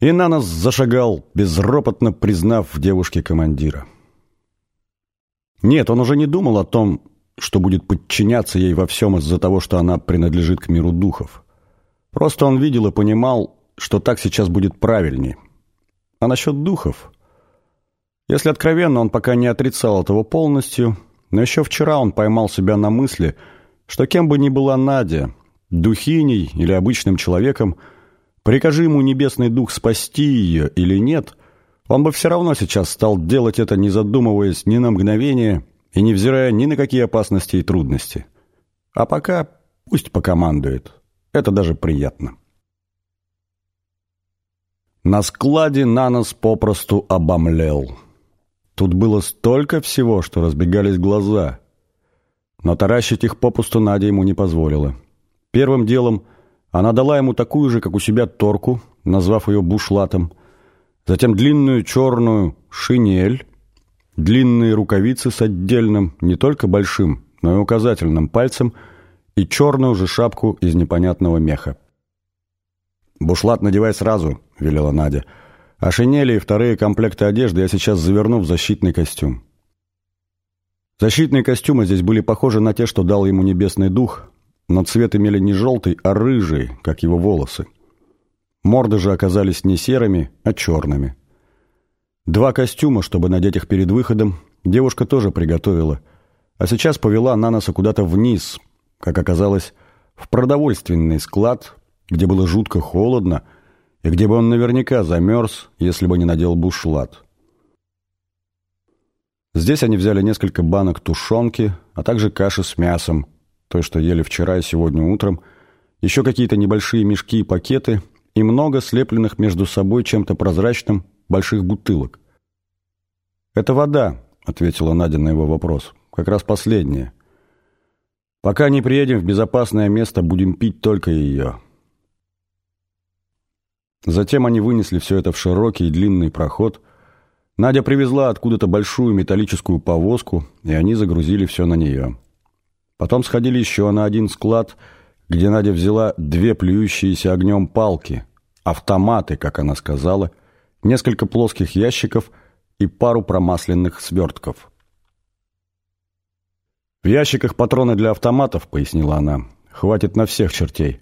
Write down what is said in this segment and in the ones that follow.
И на нас зашагал, безропотно признав в девушке командира. Нет, он уже не думал о том, что будет подчиняться ей во всем из-за того, что она принадлежит к миру духов. Просто он видел и понимал, что так сейчас будет правильнее. А насчет духов... Если откровенно, он пока не отрицал этого полностью, но еще вчера он поймал себя на мысли, что кем бы ни была Надя, духиней или обычным человеком, прикажи ему небесный дух спасти ее или нет, он бы все равно сейчас стал делать это, не задумываясь ни на мгновение и невзирая ни на какие опасности и трудности. А пока пусть покомандует. Это даже приятно. На складе Нанос попросту обомлел. Тут было столько всего, что разбегались глаза. Но таращить их попусту Надя ему не позволила. Первым делом она дала ему такую же, как у себя, торку, назвав ее бушлатом, затем длинную черную шинель, длинные рукавицы с отдельным, не только большим, но и указательным пальцем и черную же шапку из непонятного меха. «Бушлат надевай сразу», — велела Надя. «А шинели и вторые комплекты одежды я сейчас заверну в защитный костюм». Защитные костюмы здесь были похожи на те, что дал ему небесный дух, но цвет имели не желтый, а рыжий, как его волосы. Морды же оказались не серыми, а черными. Два костюма, чтобы надеть их перед выходом, девушка тоже приготовила, а сейчас повела Наноса куда-то вниз, как оказалось, в продовольственный склад, где было жутко холодно, и где бы он наверняка замерз, если бы не надел бушлат. Здесь они взяли несколько банок тушенки, а также каши с мясом, той, что ели вчера и сегодня утром, еще какие-то небольшие мешки и пакеты и много слепленных между собой чем-то прозрачным больших бутылок. «Это вода», — ответила Надя на его вопрос, — «как раз последняя. Пока не приедем в безопасное место, будем пить только ее». Затем они вынесли все это в широкий и длинный проход. Надя привезла откуда-то большую металлическую повозку, и они загрузили все на нее. Потом сходили еще на один склад, где Надя взяла две плюющиеся огнем палки, автоматы, как она сказала, несколько плоских ящиков и пару промасленных свертков. «В ящиках патроны для автоматов», — пояснила она, — «хватит на всех чертей.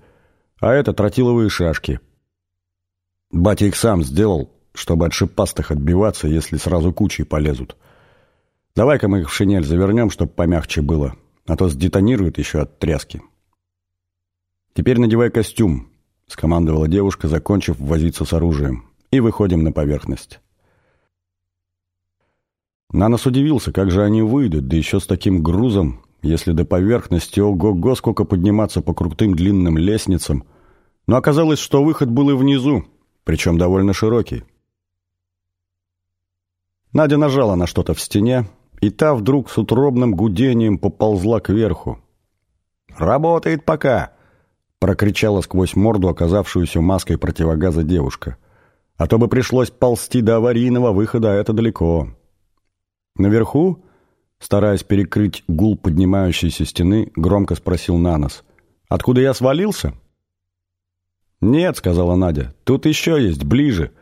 А это тротиловые шашки». Батя их сам сделал, чтобы от шипастых отбиваться, если сразу кучей полезут. Давай-ка мы их в шинель завернем, чтобы помягче было, а то сдетонируют еще от тряски. Теперь надевай костюм, скомандовала девушка, закончив возиться с оружием, и выходим на поверхность. Нанос удивился, как же они выйдут, да еще с таким грузом, если до поверхности, ого-го, сколько подниматься по крутым длинным лестницам. Но оказалось, что выход был и внизу, причем довольно широкий. Надя нажала на что-то в стене, и та вдруг с утробным гудением поползла кверху. «Работает пока!» — прокричала сквозь морду оказавшуюся маской противогаза девушка. «А то бы пришлось ползти до аварийного выхода, а это далеко». Наверху, стараясь перекрыть гул поднимающейся стены, громко спросил Нанос. «Откуда я свалился?» «Нет», — сказала Надя, — «тут еще есть, ближе.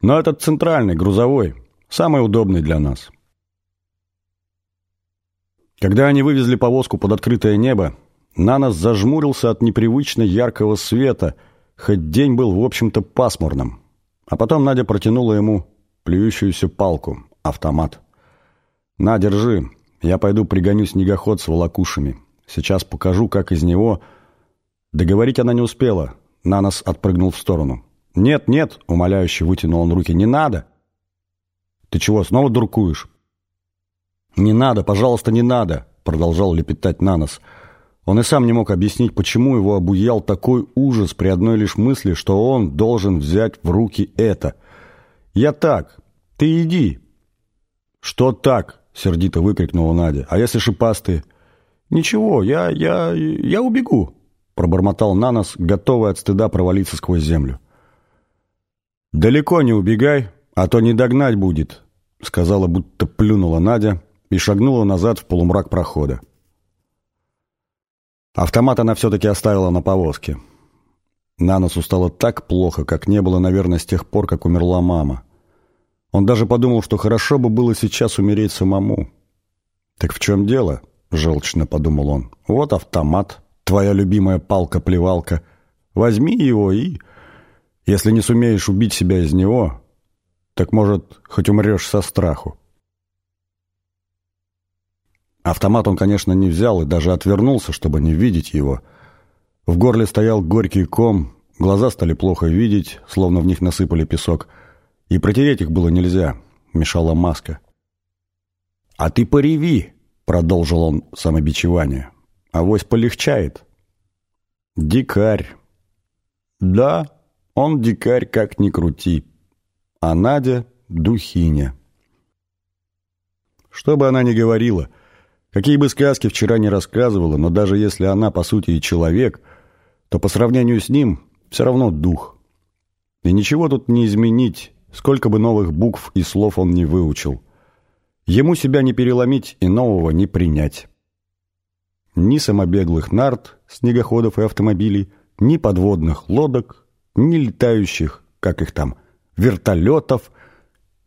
Но этот центральный, грузовой, самый удобный для нас». Когда они вывезли повозку под открытое небо, Нанос зажмурился от непривычно яркого света, хоть день был, в общем-то, пасмурным. А потом Надя протянула ему плюющуюся палку, автомат. «На, держи, я пойду пригоню снегоход с волокушами. Сейчас покажу, как из него...» Договорить она не успела — Нанос отпрыгнул в сторону. «Нет, нет!» — умоляюще вытянул он руки. «Не надо!» «Ты чего, снова дуркуешь?» «Не надо, пожалуйста, не надо!» — продолжал лепетать Нанос. Он и сам не мог объяснить, почему его обуял такой ужас при одной лишь мысли, что он должен взять в руки это. «Я так! Ты иди!» «Что так?» — сердито выкрикнула Надя. «А если шипастые?» «Ничего, я... я... я убегу!» пробормотал Нанос, готовый от стыда провалиться сквозь землю. «Далеко не убегай, а то не догнать будет», — сказала, будто плюнула Надя и шагнула назад в полумрак прохода. Автомат она все-таки оставила на повозке. Наносу стало так плохо, как не было, наверное, с тех пор, как умерла мама. Он даже подумал, что хорошо бы было сейчас умереть самому. «Так в чем дело?» — желчно подумал он. «Вот автомат, твоя любимая палка-плевалка. Возьми его и... Если не сумеешь убить себя из него, так, может, хоть умрешь со страху». Автомат он, конечно, не взял и даже отвернулся, чтобы не видеть его. В горле стоял горький ком, глаза стали плохо видеть, словно в них насыпали песок. И протереть их было нельзя, мешала маска. «А ты пореви!» — продолжил он самобичевание. «Авось полегчает». «Дикарь». «Да, он дикарь, как ни крути. А Надя — духиня». Что бы она ни говорила — Какие бы сказки вчера не рассказывала, но даже если она, по сути, и человек, то по сравнению с ним все равно дух. И ничего тут не изменить, сколько бы новых букв и слов он не выучил. Ему себя не переломить и нового не принять. Ни самобеглых нарт, снегоходов и автомобилей, ни подводных лодок, ни летающих, как их там, вертолетов,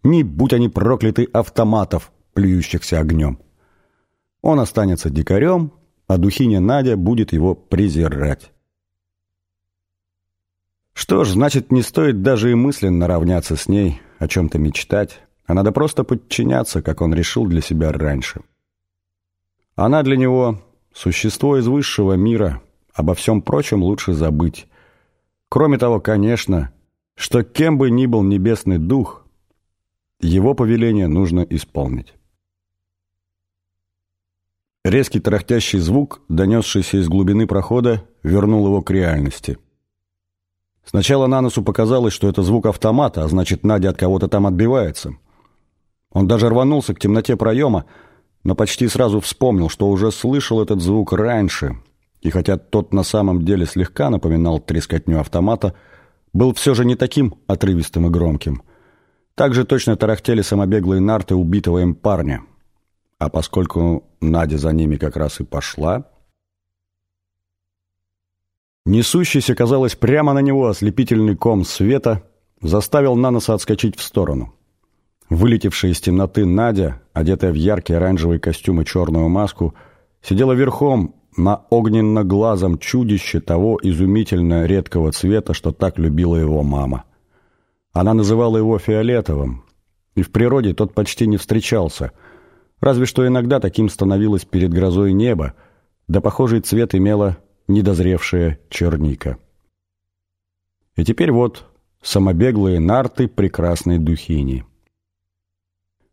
ни, будь они прокляты, автоматов, плюющихся огнем. Он останется дикарем, а духиня Надя будет его презирать. Что ж, значит, не стоит даже и мысленно равняться с ней, о чем-то мечтать, а надо просто подчиняться, как он решил для себя раньше. Она для него – существо из высшего мира, обо всем прочем лучше забыть. Кроме того, конечно, что кем бы ни был небесный дух, его повеление нужно исполнить. Резкий тарахтящий звук, донесшийся из глубины прохода, вернул его к реальности. Сначала Наносу показалось, что это звук автомата, а значит, Надя от кого-то там отбивается. Он даже рванулся к темноте проема, но почти сразу вспомнил, что уже слышал этот звук раньше, и хотя тот на самом деле слегка напоминал трескотню автомата, был все же не таким отрывистым и громким. Также точно тарахтели самобеглые нарты убитого им парня. А поскольку Надя за ними как раз и пошла, несущийся, казалось, прямо на него ослепительный ком света заставил Наноса отскочить в сторону. Вылетевшая из темноты Надя, одетая в яркий оранжевый костюм и черную маску, сидела верхом на огненно-глазом чудище того изумительно редкого цвета, что так любила его мама. Она называла его фиолетовым, и в природе тот почти не встречался – Разве что иногда таким становилось перед грозой небо, да похожий цвет имела недозревшая черника. И теперь вот самобеглые нарты прекрасной духини.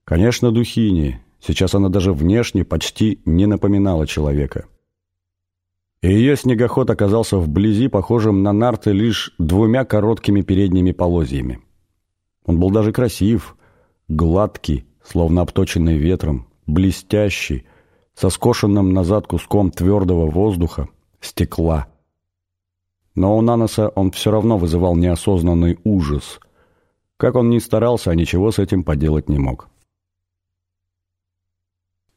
Конечно, духини. Сейчас она даже внешне почти не напоминала человека. И ее снегоход оказался вблизи похожим на нарты лишь двумя короткими передними полозьями. Он был даже красив, гладкий, словно обточенный ветром, блестящий, со скошенным назад куском твердого воздуха, стекла. Но у Наноса он все равно вызывал неосознанный ужас. Как он ни старался, а ничего с этим поделать не мог.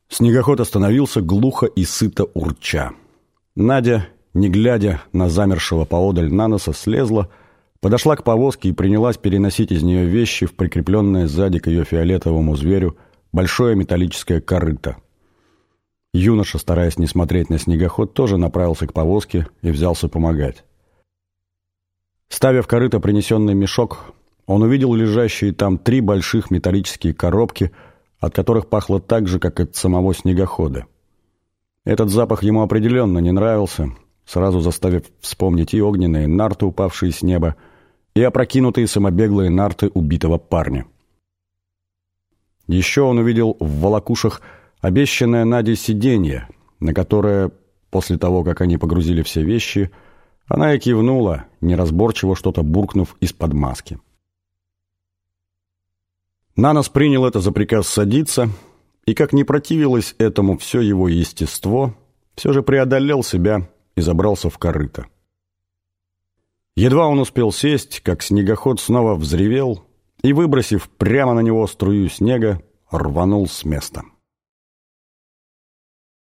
Снегоход остановился глухо и сыто урча. Надя, не глядя на замершего поодаль Наноса, слезла, подошла к повозке и принялась переносить из нее вещи в прикрепленное сзади к ее фиолетовому зверю – большое металлическое корыто. Юноша, стараясь не смотреть на снегоход, тоже направился к повозке и взялся помогать. Ставя в корыто принесенный мешок, он увидел лежащие там три больших металлические коробки, от которых пахло так же, как от самого снегохода. Этот запах ему определенно не нравился, сразу заставив вспомнить и огненные нарты, упавшие с неба, и опрокинутые самобеглые нарты убитого парня. Еще он увидел в волокушах обещанное Наде сиденье, на которое, после того, как они погрузили все вещи, она и кивнула, неразборчиво что-то буркнув из-под маски. Нанос принял это за приказ садиться, и, как не противилось этому все его естество, все же преодолел себя и забрался в корыто. Едва он успел сесть, как снегоход снова взревел, и, выбросив прямо на него струю снега, рванул с места.